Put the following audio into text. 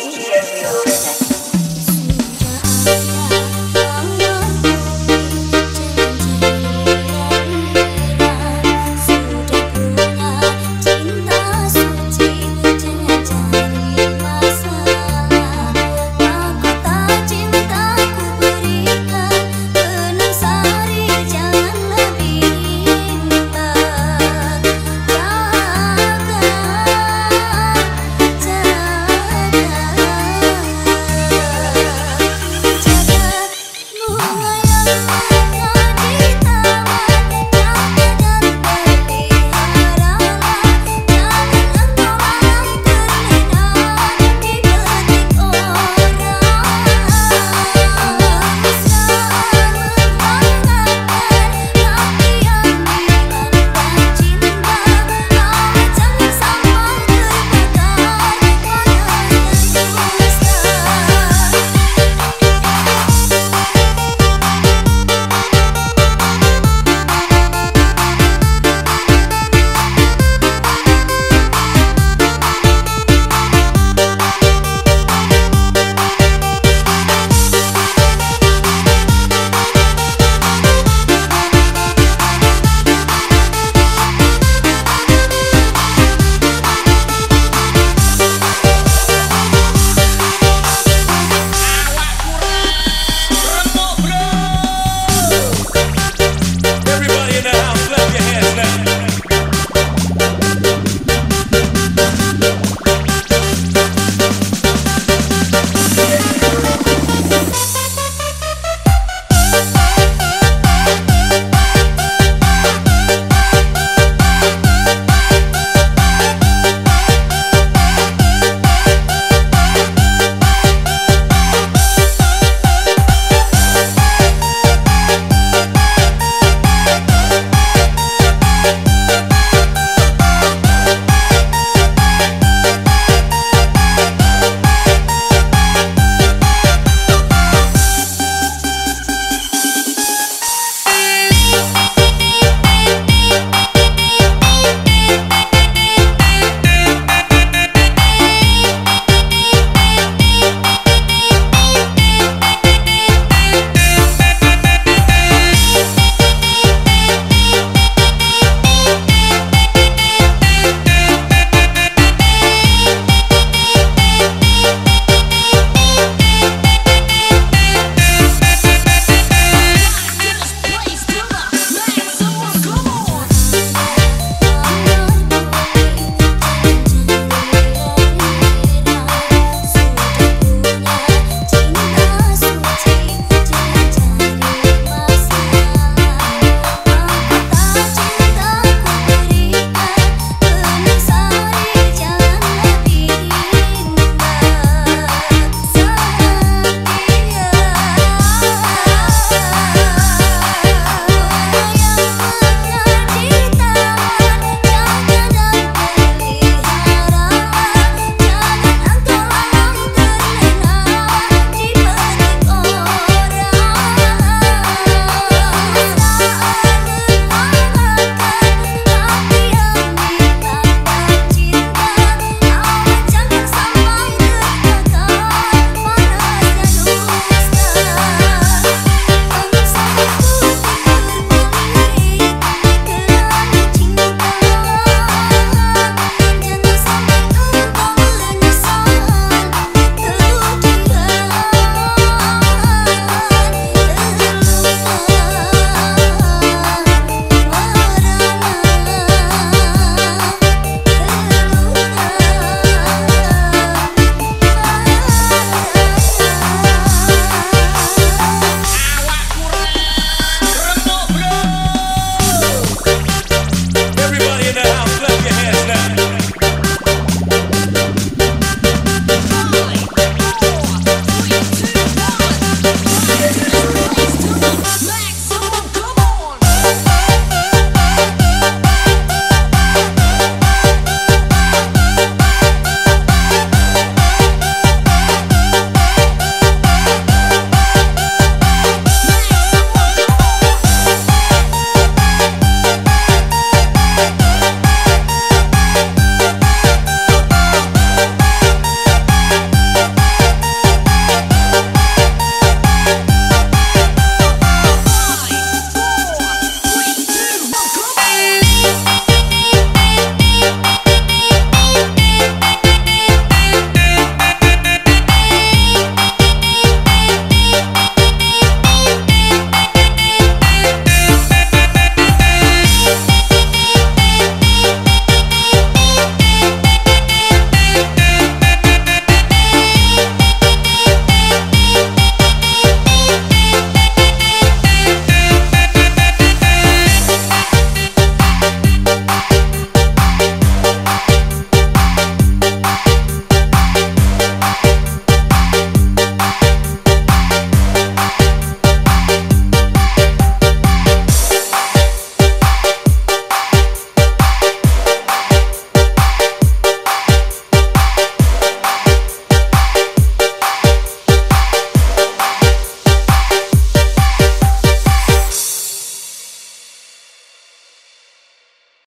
DJ Real.